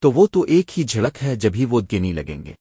تو وہ تو ایک ہی جھڑک ہے جبھی وہ گنی لگیں گے۔